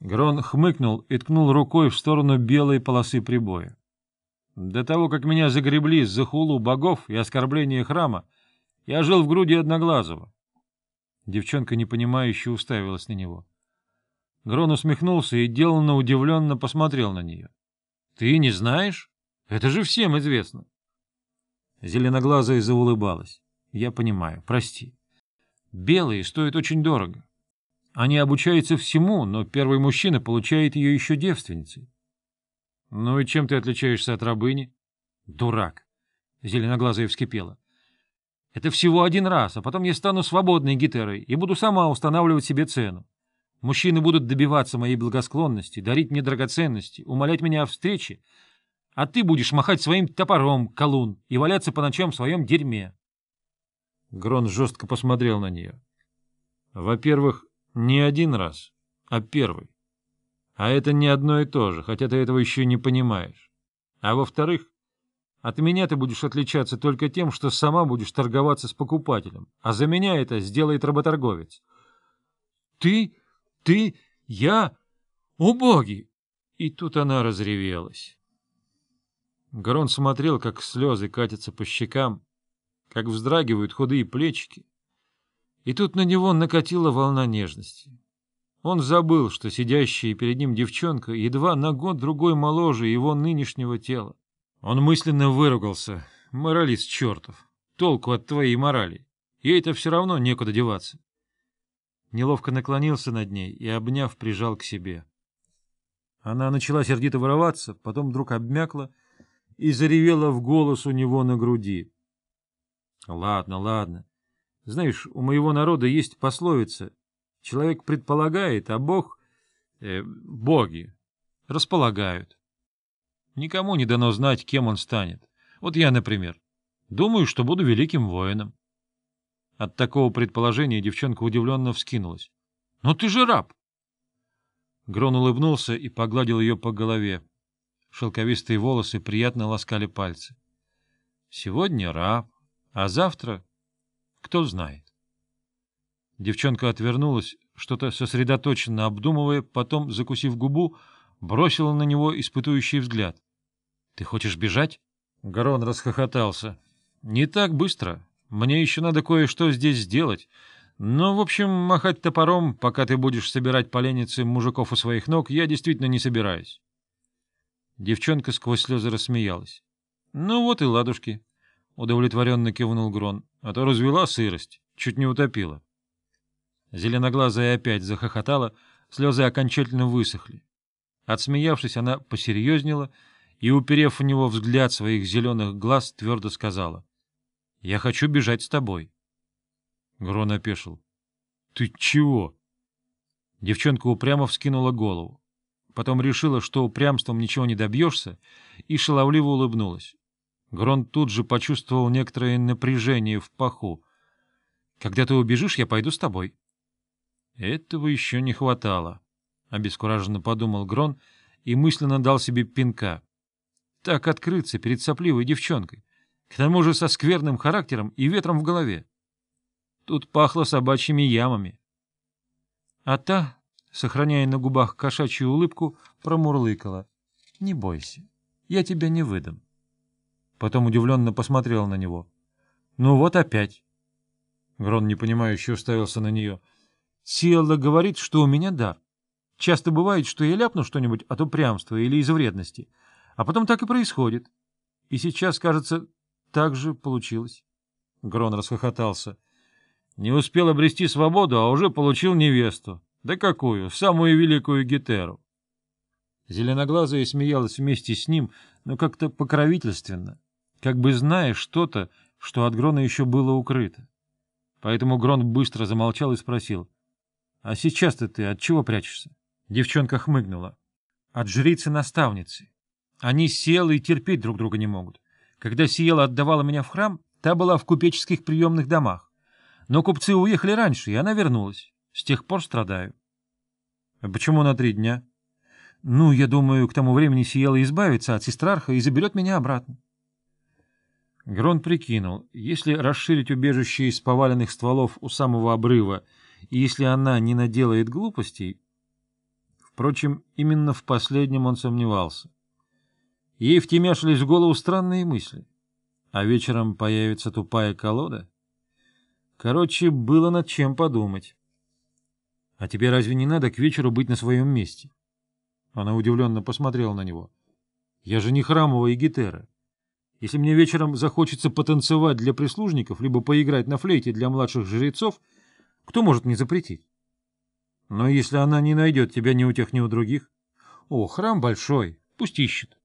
Грон хмыкнул и ткнул рукой в сторону белой полосы прибоя. До того, как меня загребли за хулу богов и оскорбление храма, я жил в груди Одноглазого. Девчонка непонимающе уставилась на него. Грон усмехнулся и деланно удивленно посмотрел на нее. — Ты не знаешь? Это же всем известно. Зеленоглазая заулыбалась. — Я понимаю, прости. Белые стоят очень дорого. Они обучаются всему, но первый мужчина получает ее еще девственницей. — Ну и чем ты отличаешься от рабыни? — Дурак! — зеленоглазая вскипела. — Это всего один раз, а потом я стану свободной гитерой и буду сама устанавливать себе цену. Мужчины будут добиваться моей благосклонности, дарить мне драгоценности, умолять меня о встрече, а ты будешь махать своим топором, колун, и валяться по ночам в своем дерьме. Грон жестко посмотрел на нее. — Во-первых, не один раз, а первый. А это не одно и то же, хотя ты этого еще не понимаешь. А во-вторых, от меня ты будешь отличаться только тем, что сама будешь торговаться с покупателем, а за меня это сделает работорговец. — Ты... ты... я... О! И тут она разревелась. Грон смотрел, как слезы катятся по щекам, как вздрагивают худые плечики, и тут на него накатила волна нежности. Он забыл, что сидящая перед ним девчонка едва на год-другой моложе его нынешнего тела. Он мысленно выругался. «Моралист чертов! Толку от твоей морали! Ей-то все равно некуда деваться!» Неловко наклонился над ней и, обняв, прижал к себе. Она начала сердито вороваться, потом вдруг обмякла и заревела в голос у него на груди. — Ладно, ладно. Знаешь, у моего народа есть пословица. Человек предполагает, а Бог... Э, боги располагают. Никому не дано знать, кем он станет. Вот я, например, думаю, что буду великим воином. От такого предположения девчонка удивленно вскинулась. — Но ты же раб! Грон улыбнулся и погладил ее по голове. Шелковистые волосы приятно ласкали пальцы. — Сегодня раб, а завтра кто знает. Девчонка отвернулась, что-то сосредоточенно обдумывая, потом, закусив губу, бросила на него испытующий взгляд. — Ты хочешь бежать? Гарон расхохотался. — Не так быстро. Мне еще надо кое-что здесь сделать. Но, в общем, махать топором, пока ты будешь собирать поленницы мужиков у своих ног, я действительно не собираюсь. Девчонка сквозь слезы рассмеялась. — Ну вот и ладушки. — удовлетворенно кивнул Грон. — А то развела сырость, чуть не утопила. Зеленоглазая опять захохотала, слезы окончательно высохли. Отсмеявшись, она посерьезнела и, уперев в него взгляд своих зеленых глаз, твердо сказала. — Я хочу бежать с тобой. Грон опешил. — Ты чего? Девчонка упрямо вскинула голову. Потом решила, что упрямством ничего не добьешься, и шаловливо улыбнулась. Грон тут же почувствовал некоторое напряжение в паху. — Когда ты убежишь, я пойду с тобой. — Этого еще не хватало, — обескураженно подумал Грон и мысленно дал себе пинка. Так открыться перед сопливой девчонкой, к тому же со скверным характером и ветром в голове. Тут пахло собачьими ямами. А та, сохраняя на губах кошачью улыбку, промурлыкала. — Не бойся, я тебя не выдам. — Потом удивленно посмотрел на него. — Ну вот опять. Грон непонимающе уставился на нее. — Сиэлла говорит, что у меня дар. Часто бывает, что я ляпну что-нибудь от упрямства или из вредности, а потом так и происходит. И сейчас, кажется, так же получилось. Грон расхохотался. Не успел обрести свободу, а уже получил невесту. Да какую? Самую великую гетеру. Зеленоглазая смеялась вместе с ним, но как-то покровительственно как бы зная что-то, что от Грона еще было укрыто. Поэтому Грон быстро замолчал и спросил, — А сейчас-то ты от чего прячешься? Девчонка хмыгнула. — От жрицы-наставницы. Они села и терпеть друг друга не могут. Когда Сиела отдавала меня в храм, та была в купеческих приемных домах. Но купцы уехали раньше, и она вернулась. С тех пор страдаю. — А почему на три дня? — Ну, я думаю, к тому времени Сиела избавится от сестрарха и заберет меня обратно. — Грон прикинул, если расширить убежище из поваленных стволов у самого обрыва, и если она не наделает глупостей... Впрочем, именно в последнем он сомневался. Ей втемяшились в голову странные мысли. А вечером появится тупая колода? Короче, было над чем подумать. — А тебе разве не надо к вечеру быть на своем месте? Она удивленно посмотрела на него. — Я же не храмовая гитера. Если мне вечером захочется потанцевать для прислужников, либо поиграть на флейте для младших жрецов, кто может мне запретить? Но если она не найдет тебя ни у тех, ни у других... О, храм большой, пусть ищет.